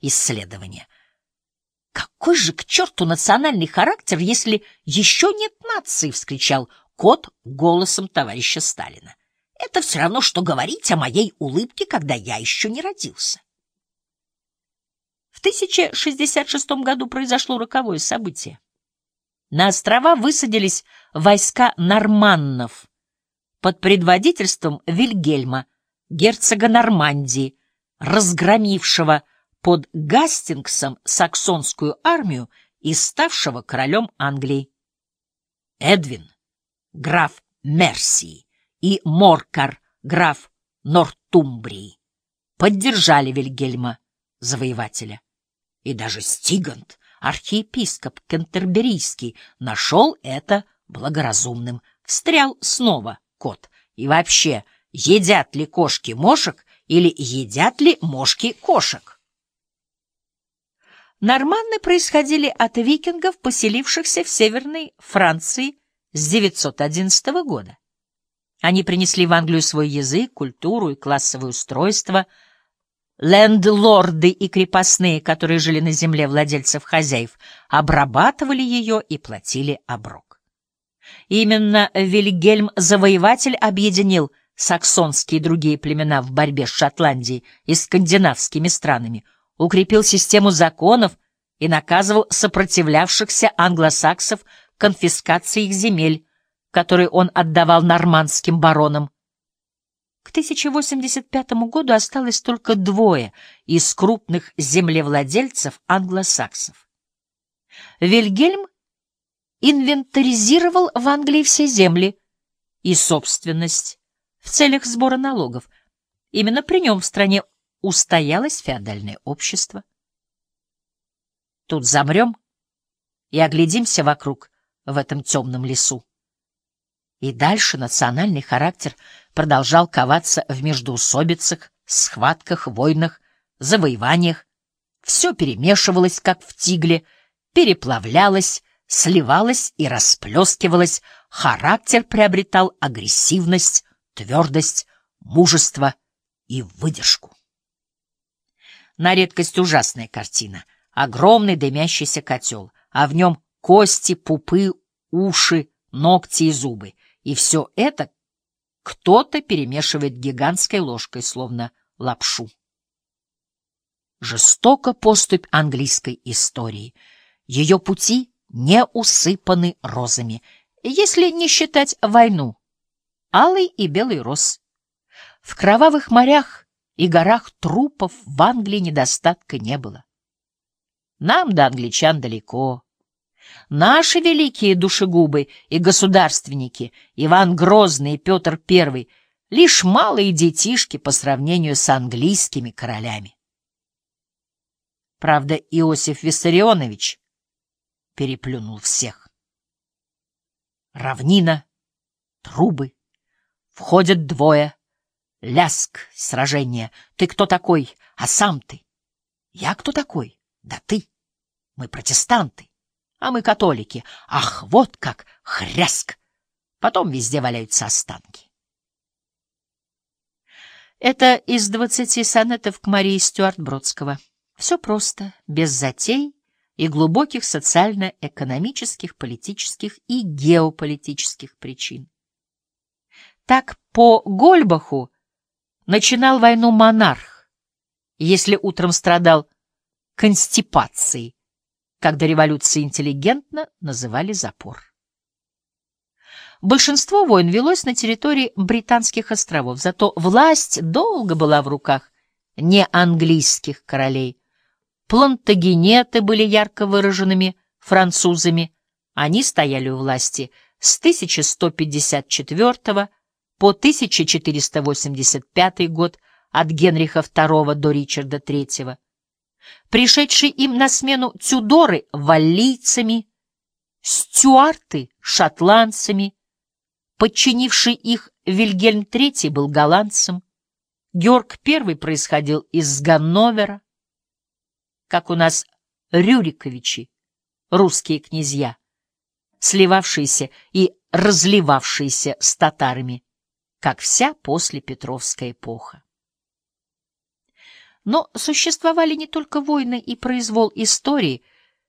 исследования. «Какой же к черту национальный характер, если еще нет нации?» — вскричал кот голосом товарища Сталина. «Это все равно, что говорить о моей улыбке, когда я еще не родился». В 1066 году произошло роковое событие. На острова высадились войска норманнов под предводительством Вильгельма, герцога Нормандии, разгромившего под Гастингсом саксонскую армию и ставшего королем Англии. Эдвин, граф Мерсии, и Моркар, граф Нортумбрии, поддержали Вильгельма, завоевателя. И даже Стигант, архиепископ Кентерберийский, нашел это благоразумным. Встрял снова кот. И вообще, едят ли кошки мошек или едят ли мошки кошек? Норманны происходили от викингов, поселившихся в Северной Франции с 911 года. Они принесли в Англию свой язык, культуру и классовое устройство – Лендлорды и крепостные, которые жили на земле владельцев-хозяев, обрабатывали ее и платили оброк. Именно Вильгельм-завоеватель объединил саксонские и другие племена в борьбе с Шотландией и скандинавскими странами, укрепил систему законов и наказывал сопротивлявшихся англосаксов конфискации их земель, которые он отдавал нормандским баронам, к 1085 году осталось только двое из крупных землевладельцев англосаксов. Вильгельм инвентаризировал в Англии все земли и собственность в целях сбора налогов. Именно при нем в стране устоялось феодальное общество. Тут замрем и оглядимся вокруг в этом темном лесу. И дальше национальный характер продолжал коваться в междоусобицах, схватках, войнах, завоеваниях. Все перемешивалось, как в тигле, переплавлялось, сливалось и расплескивалось, характер приобретал агрессивность, твердость, мужество и выдержку. На редкость ужасная картина. Огромный дымящийся котел, а в нем кости, пупы, уши, ногти и зубы. И все это кто-то перемешивает гигантской ложкой, словно лапшу. Жестоко поступь английской истории. Ее пути не усыпаны розами, если не считать войну. Алый и белый роз. В кровавых морях и горах трупов в Англии недостатка не было. Нам до англичан далеко. Наши великие душегубы и государственники, Иван Грозный и Петр I, лишь малые детишки по сравнению с английскими королями. Правда, Иосиф Виссарионович переплюнул всех. Равнина, трубы, входят двое, ляск, сражение. Ты кто такой? А сам ты? Я кто такой? Да ты. Мы протестанты а мы католики. Ах, вот как! Хряск! Потом везде валяются останки. Это из двадцати сонетов к Марии Стюарт Бродского. Все просто, без затей и глубоких социально-экономических, политических и геополитических причин. Так по Гольбаху начинал войну монарх, если утром страдал констипацией, когда революции интеллигентно называли запор. Большинство войн велось на территории Британских островов, зато власть долго была в руках не английских королей. Плантагенеты были ярко выраженными французами, они стояли у власти с 1154 по 1485 год от Генриха II до Ричарда III пришедшие им на смену тюдоры валлийцами, стюарты шотландцами, подчинивший их Вильгельм III был голландцем, Георг I происходил из Ганновера, как у нас Рюриковичи, русские князья, сливавшиеся и разливавшиеся с татарами, как вся после Петровская эпоха. Но существовали не только войны и произвол истории —